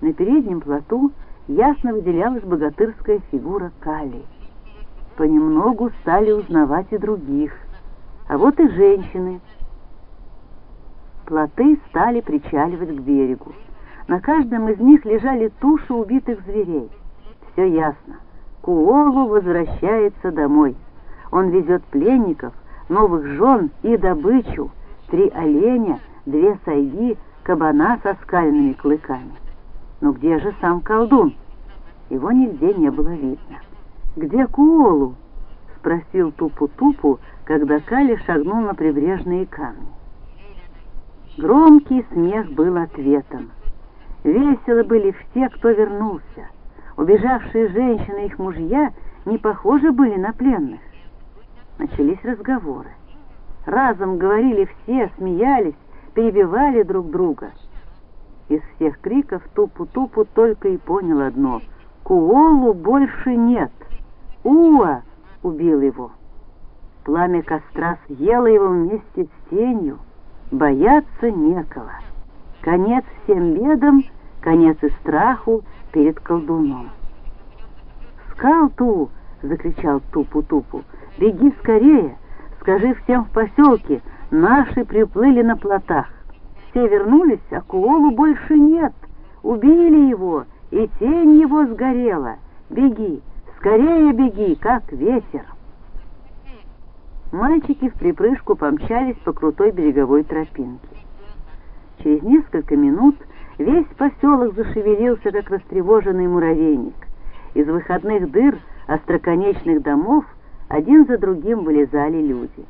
На переднем плоту ясно выделялась богатырская фигура Кали. Понемногу стали узнавать и других, а вот и женщины. Плоты стали причаливать к берегу. На каждом из них лежали туши убитых зверей. Все ясно. Куолу возвращается домой. Он везет пленников, новых жен и добычу, три оленя, две сайги, кабана со скальными клыками. Но где же сам колдун? Его нигде не было видно. «Где Куолу?» — спросил Тупу-Тупу, когда Кали шагнул на прибрежные камни. Громкий смех был ответом. Весело были все, кто вернулся. Убежавшие женщины и их мужья не похожи были на пленных. Начались разговоры. Разом говорили все, смеялись, перебивали друг друга. Из всех криков Тупу-Тупу только и понял одно — Куолу больше нет. Уа убил его. Пламя костра съело его вместе с тенью. Бояться некого. Конец всем бедам, конец и страху перед колдуном. «Скалту!» — закричал Тупу-Тупу. «Беги скорее! Скажи всем в поселке, наши приплыли на плотах. Все вернулись, а Куолу больше нет. Убили его, и тень его сгорела. Беги, скорее беги, как ветер!» Мальчики в припрыжку помчались по крутой береговой тропинке. Через несколько минут весь поселок зашевелился, как растревоженный муравейник. Из выходных дыр остроконечных домов один за другим вылезали люди.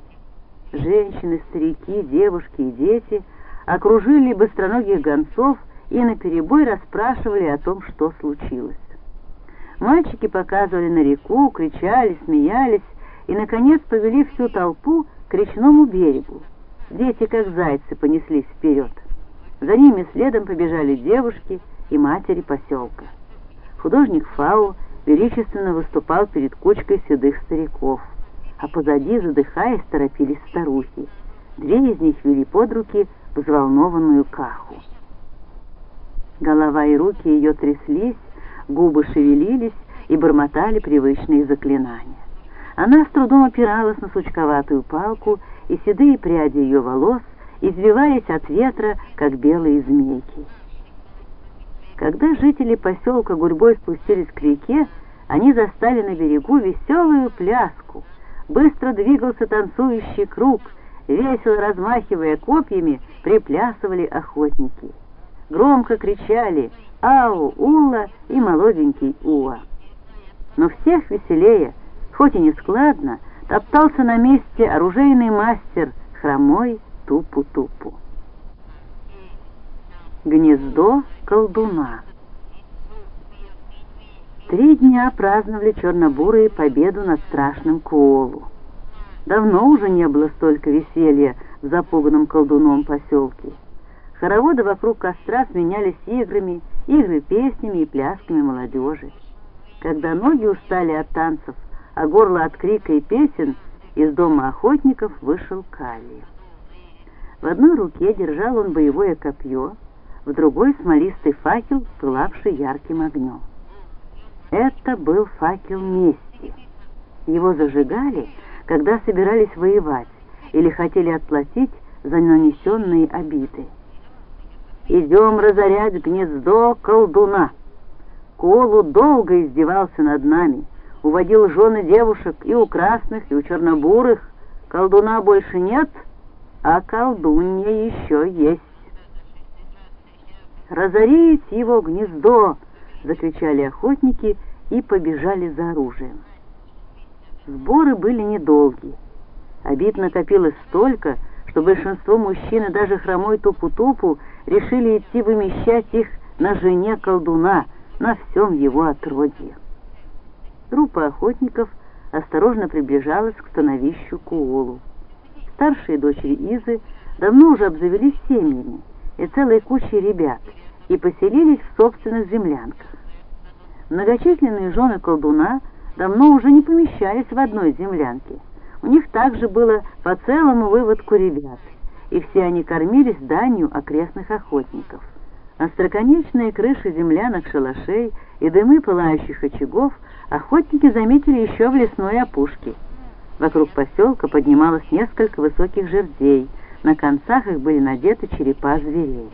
Женщины, старики, девушки и дети окружили быстроногих гонцов и наперебой расспрашивали о том, что случилось. Мальчики показывали на реку, кричали, смеялись, и, наконец, повели всю толпу к речному берегу. Дети, как зайцы, понеслись вперед. За ними следом побежали девушки и матери поселка. Художник Фау величественно выступал перед кучкой седых стариков, а позади, задыхаясь, торопились старухи. Две из них вели под руки взволнованную каху. Голова и руки ее тряслись, губы шевелились и бормотали привычные заклинания. Она с трудом опиралась на сучковатую палку, и седые пряди ее волос извивались от ветра, как белые змейки. Когда жители поселка гурьбой спустились к реке, они застали на берегу веселую пляску. Быстро двигался танцующий круг, весело размахивая копьями, приплясывали охотники. Громко кричали «Ау! Ула!» и молоденький Уа. Но всех веселее — хоть и не складно, топтался на месте оружейный мастер, хромой тупу-тупу. Гнездо колдуна Три дня праздновали чернобурые победу над страшным Куолу. Давно уже не было столько веселья в запуганном колдуном поселке. Хороводы вокруг костра сменялись играми, игры песнями и плясками молодежи. Когда ноги устали от танцев, а горло от крика и песен из дома охотников вышел Калий. В одной руке держал он боевое копье, в другой смолистый факел, пылавший ярким огнем. Это был факел мести. Его зажигали, когда собирались воевать или хотели отплатить за нанесенные обиды. «Идем разорять гнездо колдуна!» Колу долго издевался над нами — уводил жены девушек и у красных, и у чернобурых. Колдуна больше нет, а колдунья еще есть. «Разорить его гнездо!» — закричали охотники и побежали за оружием. Сборы были недолгие. Обид накопилось столько, что большинство мужчин и даже хромой Тупу-Тупу решили идти вымещать их на жене колдуна, на всем его отродье. Группа охотников осторожно приближалась к становищу Куолу. Старшие дочери Изы давно уже обзавелись семьями и целой кучей ребят и поселились в собственных землянках. Многочисленные жены колдуна давно уже не помещались в одной землянке. У них также было по целому выводку ребят, и все они кормились данью окрестных охотников. Остроконечные крыши землянок шалашей и дымы пылающих очагов охотники заметили еще в лесной опушке. Вокруг поселка поднималось несколько высоких жердей, на концах их были надеты черепа зверей.